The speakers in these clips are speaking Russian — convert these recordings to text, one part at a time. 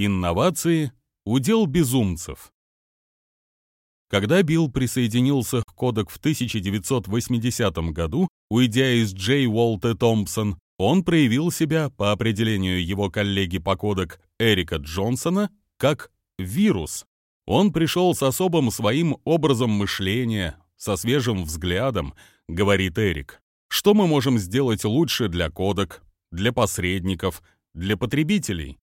Инновации – удел безумцев. Когда Билл присоединился к кодек в 1980 году, уйдя из Джей Уолта Томпсон, он проявил себя, по определению его коллеги по кодек Эрика Джонсона, как вирус. Он пришел с особым своим образом мышления, со свежим взглядом, говорит Эрик. Что мы можем сделать лучше для кодек, для посредников, для потребителей?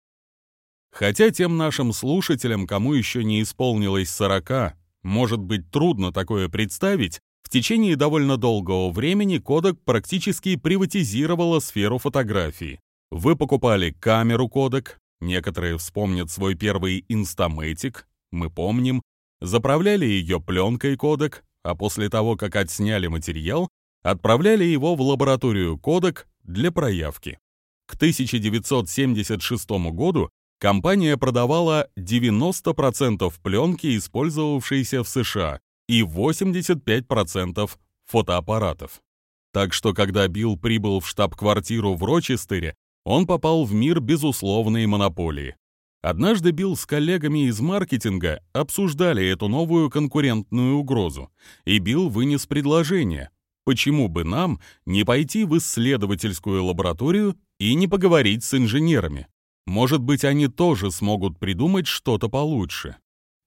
Хотя тем нашим слушателям, кому еще не исполнилось 40, может быть трудно такое представить, в течение довольно долгого времени Kodak практически приватизировала сферу фотографии. Вы покупали камеру Kodak, некоторые вспомнят свой первый Instamatic, мы помним, заправляли ее пленкой Kodak, а после того, как отсняли материал, отправляли его в лабораторию Kodak для проявки. К 1976 году компания продавала 90% пленки, использовавшейся в США, и 85% фотоаппаратов. Так что, когда Билл прибыл в штаб-квартиру в Рочестере, он попал в мир безусловной монополии. Однажды Билл с коллегами из маркетинга обсуждали эту новую конкурентную угрозу, и Билл вынес предложение, почему бы нам не пойти в исследовательскую лабораторию и не поговорить с инженерами. Может быть, они тоже смогут придумать что-то получше.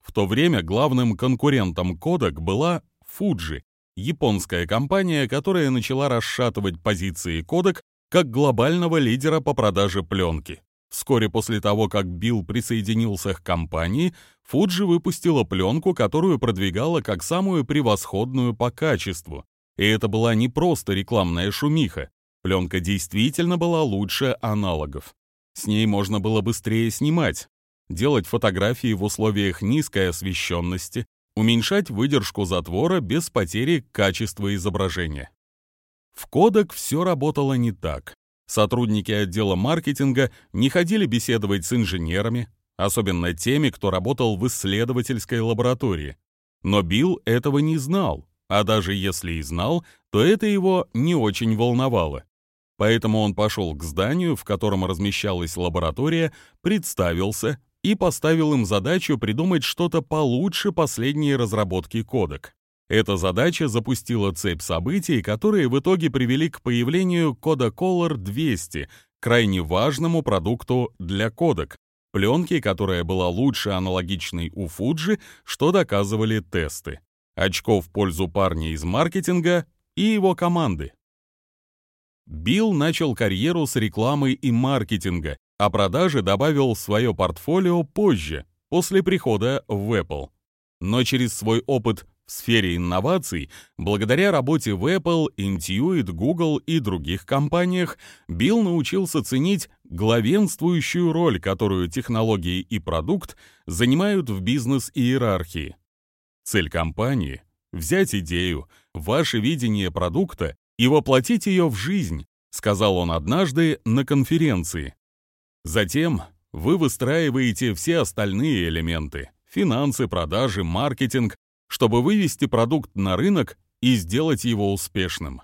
В то время главным конкурентом Kodak была Fuji, японская компания, которая начала расшатывать позиции Kodak как глобального лидера по продаже пленки. Вскоре после того, как Билл присоединился к компании, Fuji выпустила пленку, которую продвигала как самую превосходную по качеству. И это была не просто рекламная шумиха. Пленка действительно была лучше аналогов. С ней можно было быстрее снимать, делать фотографии в условиях низкой освещенности, уменьшать выдержку затвора без потери качества изображения. В кодек все работало не так. Сотрудники отдела маркетинга не ходили беседовать с инженерами, особенно теми, кто работал в исследовательской лаборатории. Но Билл этого не знал, а даже если и знал, то это его не очень волновало. Поэтому он пошел к зданию, в котором размещалась лаборатория, представился и поставил им задачу придумать что-то получше последней разработки кодек. Эта задача запустила цепь событий, которые в итоге привели к появлению Kodacolor 200, крайне важному продукту для кодек, пленки, которая была лучше аналогичной у Fuji, что доказывали тесты. Очко в пользу парня из маркетинга и его команды. Билл начал карьеру с рекламы и маркетинга, а продажи добавил в свое портфолио позже, после прихода в Apple. Но через свой опыт в сфере инноваций, благодаря работе в Apple, Intuit, Google и других компаниях, Билл научился ценить главенствующую роль, которую технологии и продукт занимают в бизнес-иерархии. Цель компании — взять идею, ваше видение продукта и воплотить ее в жизнь, сказал он однажды на конференции. Затем вы выстраиваете все остальные элементы – финансы, продажи, маркетинг, чтобы вывести продукт на рынок и сделать его успешным.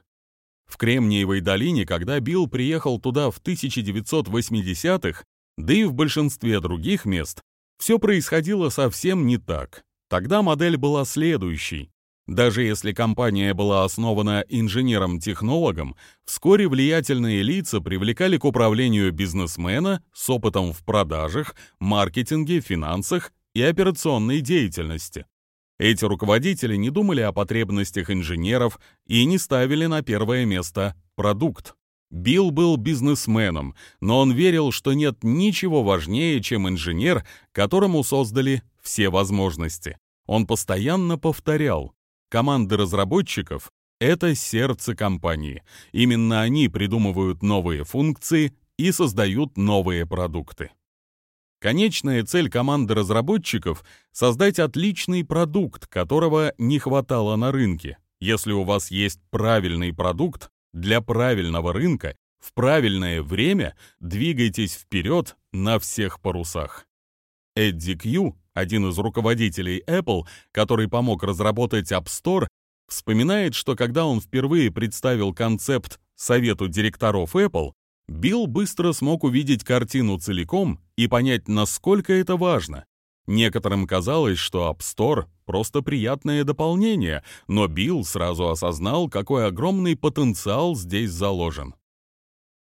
В Кремниевой долине, когда Билл приехал туда в 1980-х, да и в большинстве других мест, все происходило совсем не так. Тогда модель была следующей. Даже если компания была основана инженером-технологом, вскоре влиятельные лица привлекали к управлению бизнесмена с опытом в продажах, маркетинге, финансах и операционной деятельности. Эти руководители не думали о потребностях инженеров и не ставили на первое место продукт. Билл был бизнесменом, но он верил, что нет ничего важнее, чем инженер, которому создали все возможности. Он постоянно повторял, Команды разработчиков — это сердце компании. Именно они придумывают новые функции и создают новые продукты. Конечная цель команды разработчиков — создать отличный продукт, которого не хватало на рынке. Если у вас есть правильный продукт для правильного рынка, в правильное время двигайтесь вперед на всех парусах. Эдди Кью один из руководителей Apple, который помог разработать App Store, вспоминает, что когда он впервые представил концепт совету директоров Apple, Билл быстро смог увидеть картину целиком и понять, насколько это важно. Некоторым казалось, что App Store — просто приятное дополнение, но Билл сразу осознал, какой огромный потенциал здесь заложен.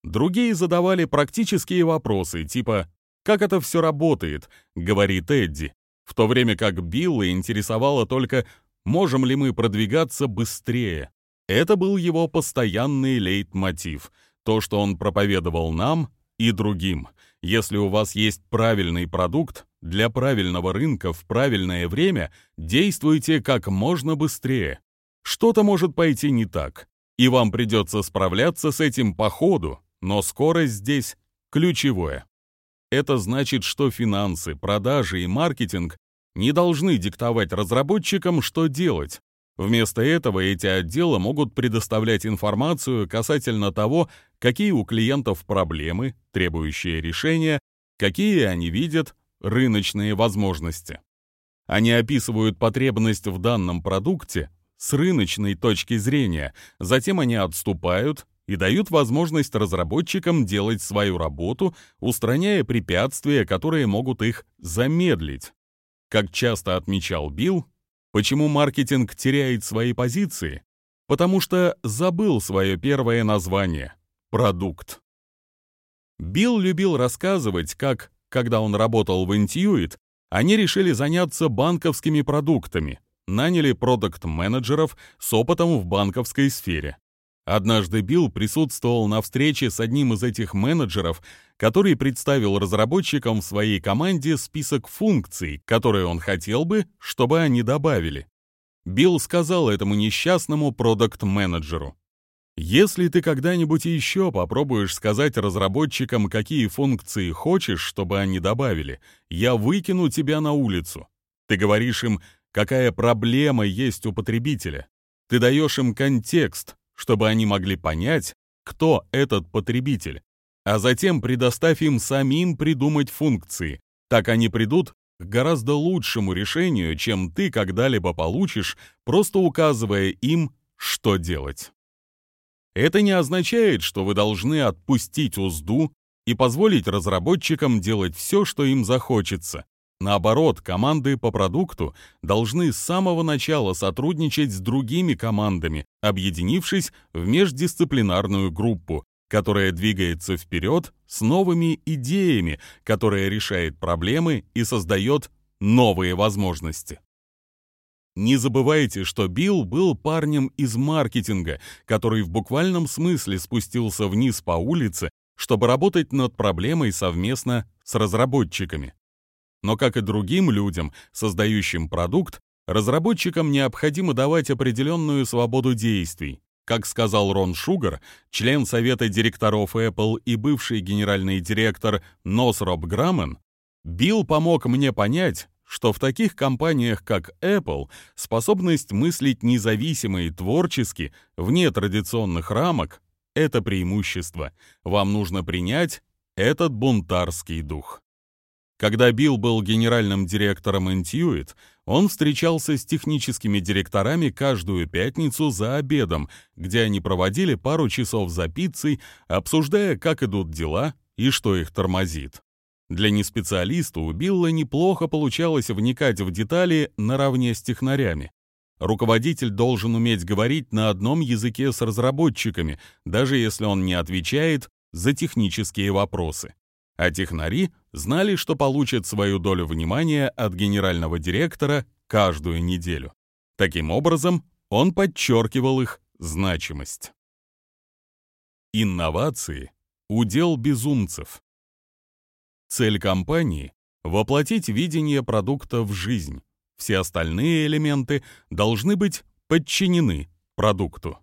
Другие задавали практические вопросы, типа «Как это все работает?» — говорит Эдди, в то время как Билла интересовало только «Можем ли мы продвигаться быстрее?» Это был его постоянный лейтмотив, то, что он проповедовал нам и другим. Если у вас есть правильный продукт, для правильного рынка в правильное время действуйте как можно быстрее. Что-то может пойти не так, и вам придется справляться с этим по ходу, но скорость здесь ключевое. Это значит, что финансы, продажи и маркетинг не должны диктовать разработчикам, что делать. Вместо этого эти отделы могут предоставлять информацию касательно того, какие у клиентов проблемы, требующие решения, какие они видят, рыночные возможности. Они описывают потребность в данном продукте с рыночной точки зрения, затем они отступают и дают возможность разработчикам делать свою работу, устраняя препятствия, которые могут их замедлить. Как часто отмечал Билл, почему маркетинг теряет свои позиции? Потому что забыл свое первое название — продукт. Билл любил рассказывать, как, когда он работал в Intuit, они решили заняться банковскими продуктами, наняли продукт-менеджеров с опытом в банковской сфере. Однажды Билл присутствовал на встрече с одним из этих менеджеров, который представил разработчикам в своей команде список функций, которые он хотел бы, чтобы они добавили. Билл сказал этому несчастному продукт-менеджеру, «Если ты когда-нибудь еще попробуешь сказать разработчикам, какие функции хочешь, чтобы они добавили, я выкину тебя на улицу. Ты говоришь им, какая проблема есть у потребителя. Ты даешь им контекст, чтобы они могли понять, кто этот потребитель, а затем предоставь им самим придумать функции. Так они придут к гораздо лучшему решению, чем ты когда-либо получишь, просто указывая им, что делать. Это не означает, что вы должны отпустить узду и позволить разработчикам делать все, что им захочется. Наоборот, команды по продукту должны с самого начала сотрудничать с другими командами, объединившись в междисциплинарную группу, которая двигается вперед с новыми идеями, которая решает проблемы и создает новые возможности. Не забывайте, что Билл был парнем из маркетинга, который в буквальном смысле спустился вниз по улице, чтобы работать над проблемой совместно с разработчиками. Но, как и другим людям, создающим продукт, разработчикам необходимо давать определенную свободу действий. Как сказал Рон Шугар, член совета директоров Apple и бывший генеральный директор Носроб Грамман, Билл помог мне понять, что в таких компаниях, как Apple, способность мыслить независимо и творчески, вне традиционных рамок, это преимущество. Вам нужно принять этот бунтарский дух. Когда Билл был генеральным директором Intuit, он встречался с техническими директорами каждую пятницу за обедом, где они проводили пару часов за пиццей, обсуждая, как идут дела и что их тормозит. Для неспециалиста у Билла неплохо получалось вникать в детали наравне с технарями. Руководитель должен уметь говорить на одном языке с разработчиками, даже если он не отвечает за технические вопросы а технари знали, что получат свою долю внимания от генерального директора каждую неделю. Таким образом, он подчеркивал их значимость. Инновации – удел безумцев. Цель компании – воплотить видение продукта в жизнь. Все остальные элементы должны быть подчинены продукту.